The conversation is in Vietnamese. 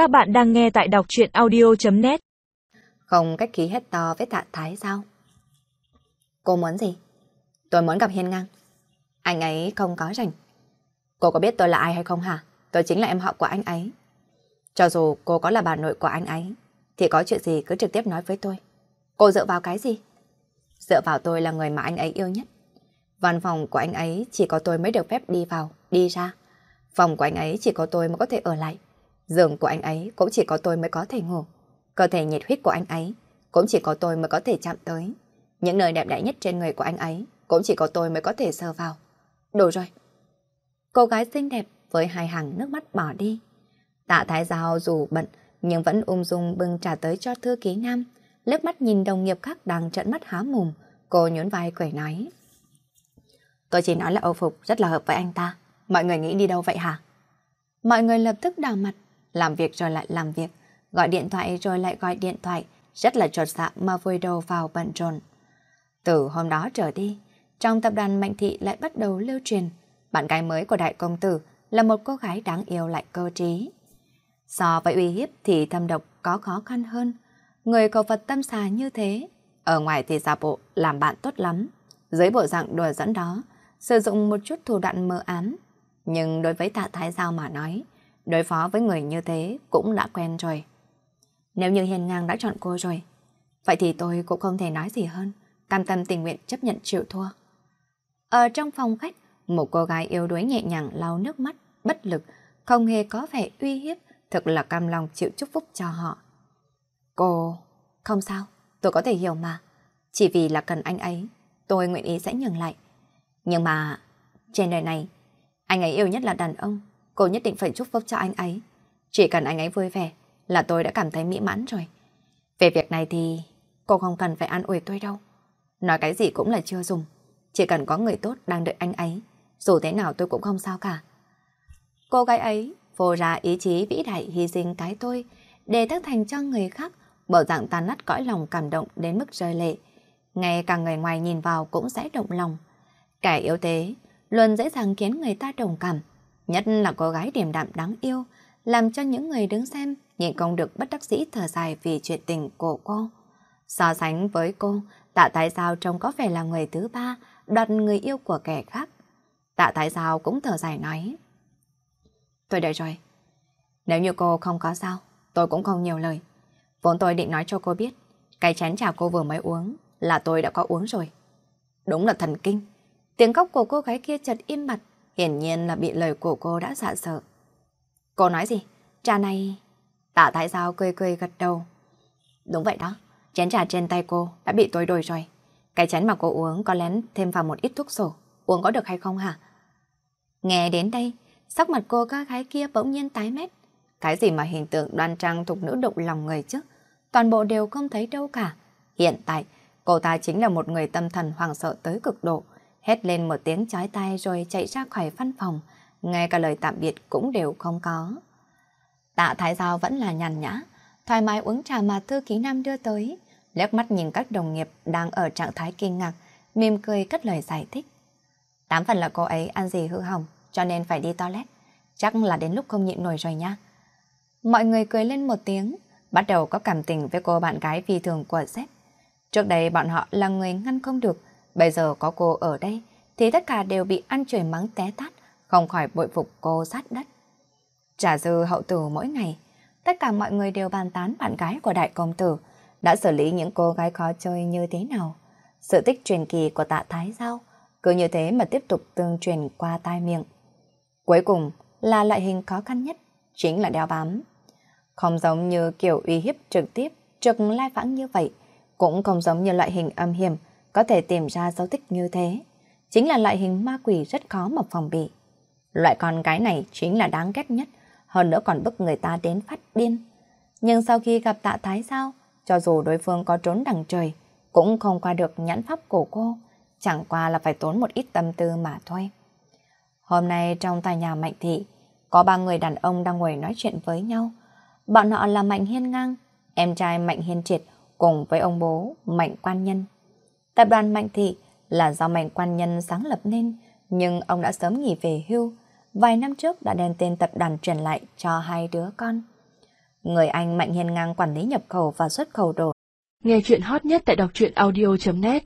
Các bạn đang nghe tại đọc chuyện audio.net Không cách khí hết to với tạ thái sao? Cô muốn gì? Tôi muốn gặp Hiên Ngang. Anh ấy không có rảnh. Cô có biết tôi là ai hay không hả? Tôi chính là em họ của anh ấy. Cho dù cô có là bà nội của anh ấy, thì có chuyện gì cứ trực tiếp nói với tôi. Cô dựa vào cái gì? Dựa vào tôi là người mà anh ấy yêu nhất. Văn phòng của anh ấy chỉ có tôi mới được phép đi vào, đi ra. Phòng của anh ấy chỉ có tôi mới có thể ở lại. Giường của anh ấy cũng chỉ có tôi mới có thể ngủ. Cơ thể nhiệt huyết của anh ấy cũng chỉ có tôi mới có thể chạm tới. Những nơi đẹp đẽ nhất trên người của anh ấy cũng chỉ có tôi mới có thể sờ vào. Đủ rồi. Cô gái xinh đẹp với hai hàng nước mắt bỏ đi. Tạ Thái Giao dù bận nhưng vẫn ung dung bưng trà tới cho thư ký nam. Lướt mắt nhìn đồng nghiệp khác đang trận mắt há mồm. Cô nhún vai quẩy nói. Tôi chỉ nói là Âu Phục rất là hợp với anh ta. Mọi người nghĩ đi đâu vậy hả? Mọi người lập tức đào mặt, làm việc rồi lại làm việc, gọi điện thoại rồi lại gọi điện thoại, rất là trột dạ mà vùi đầu vào bận rộn. Từ hôm đó trở đi, trong tập đoàn Mạnh Thị lại bắt đầu lưu truyền, bạn gái mới của đại công tử là một cô gái đáng yêu lại cơ trí. So với uy hiếp thì thâm độc có khó khăn hơn. Người cầu Phật tâm xà như thế, ở ngoài thì giả bộ làm bạn tốt lắm. Dưới bộ dạng đùa dẫn đó, sử dụng một chút thủ đoạn mờ ám. Nhưng đối với tạ thái giao mà nói, đối phó với người như thế cũng đã quen rồi. Nếu như hiền ngang đã chọn cô rồi, vậy thì tôi cũng không thể nói gì hơn, cam tâm tình nguyện chấp nhận chịu thua. Ở trong phòng khách, một cô gái yếu đuối nhẹ nhàng lau nước mắt, bất lực, không hề có vẻ uy hiếp, thực là cam lòng chịu chúc phúc cho họ. Cô, không sao, tôi có thể hiểu mà. Chỉ vì là cần anh ấy, tôi nguyện ý sẽ nhường lại. Nhưng mà, trên đời này, anh ấy yêu nhất là đàn ông, cô nhất định phải chúc phúc cho anh ấy. Chỉ cần anh ấy vui vẻ là tôi đã cảm thấy mỹ mãn rồi. Về việc này thì cô không cần phải an ủi tôi đâu. Nói cái gì cũng là chưa dùng. Chỉ cần có người tốt đang đợi anh ấy, dù thế nào tôi cũng không sao cả. Cô gái ấy vô ra ý chí vĩ đại hy sinh cái tôi để tác thành cho người khác, bộ dạng tàn nát cõi lòng cảm động đến mức rơi lệ. Ngay cả người ngoài nhìn vào cũng sẽ động lòng. Kẻ yếu thế luôn dễ dàng khiến người ta đồng cảm, nhất là cô gái điềm đạm đáng yêu, làm cho những người đứng xem nhìn không được bất đắc dĩ thở dài vì chuyện tình của cô. So sánh với cô, tạ tại sao trông có vẻ là người thứ ba, đoạt người yêu của kẻ khác. Tạ tại sao cũng thở dài nói. Tôi đợi rồi. Nếu như cô không có sao, tôi cũng không nhiều lời. Vốn tôi định nói cho cô biết, cái chén trà cô vừa mới uống là tôi đã có uống rồi. Đúng là thần kinh. Tiếng khóc của cô gái kia chợt im mặt, hiển nhiên là bị lời của cô đã dọa sợ. Cô nói gì? Trà này... Tạ Thái Giao cười cười gật đầu. Đúng vậy đó, chén trà trên tay cô đã bị tối đổi rồi. Cái chén mà cô uống có lén thêm vào một ít thuốc sổ. Uống có được hay không hả? Nghe đến đây, sắc mặt cô các gái kia bỗng nhiên tái mét. Cái gì mà hình tượng đoan trang thục nữ động lòng người chứ? Toàn bộ đều không thấy đâu cả. Hiện tại, cô ta chính là một người tâm thần hoàng sợ tới cực độ. Hét lên một tiếng chói tai rồi chạy ra khỏi văn phòng. Ngay cả lời tạm biệt cũng đều không có. Tạ Thái Giao vẫn là nhàn nhã, thoải mái uống trà mà thư ký nam đưa tới. Liếc mắt nhìn các đồng nghiệp đang ở trạng thái kinh ngạc, mỉm cười cất lời giải thích. Tám phần là cô ấy ăn gì hư hỏng, cho nên phải đi toilet. Chắc là đến lúc không nhịn nổi rồi nha. Mọi người cười lên một tiếng, bắt đầu có cảm tình với cô bạn gái phi thường của sếp. Trước đây bọn họ là người ngăn không được, bây giờ có cô ở đây, thì tất cả đều bị ăn chửi mắng té tát, không khỏi bội phục cô sát đất. Trả dư hậu tử mỗi ngày, tất cả mọi người đều bàn tán bạn gái của đại công tử, đã xử lý những cô gái khó chơi như thế nào. Sự tích truyền kỳ của tạ Thái Giao, cứ như thế mà tiếp tục tương truyền qua tai miệng. Cuối cùng là loại hình khó khăn nhất, chính là đeo bám. Không giống như kiểu uy hiếp trực tiếp, trực lai vãng như vậy, cũng không giống như loại hình âm hiểm, có thể tìm ra dấu tích như thế. Chính là loại hình ma quỷ rất khó mà phòng bị. Loại con gái này chính là đáng ghét nhất, hơn nữa còn bức người ta đến phát điên. Nhưng sau khi gặp tạ thái sao, cho dù đối phương có trốn đằng trời, cũng không qua được nhãn pháp của cô, chẳng qua là phải tốn một ít tâm tư mà thôi. Hôm nay trong tòa nhà Mạnh Thị, có ba người đàn ông đang ngồi nói chuyện với nhau. Bọn họ là Mạnh Hiên Ngang, em trai Mạnh Hiên Triệt cùng với ông bố Mạnh Quan Nhân. Tập đoàn Mạnh Thị là do Mạnh Quan Nhân sáng lập nên, nhưng ông đã sớm nghỉ về hưu, vài năm trước đã đem tên tập đoàn truyền lại cho hai đứa con. Người anh Mạnh Hiên Ngang quản lý nhập khẩu và xuất khẩu đồ. Nghe chuyện hot nhất tại đọc truyện audio.net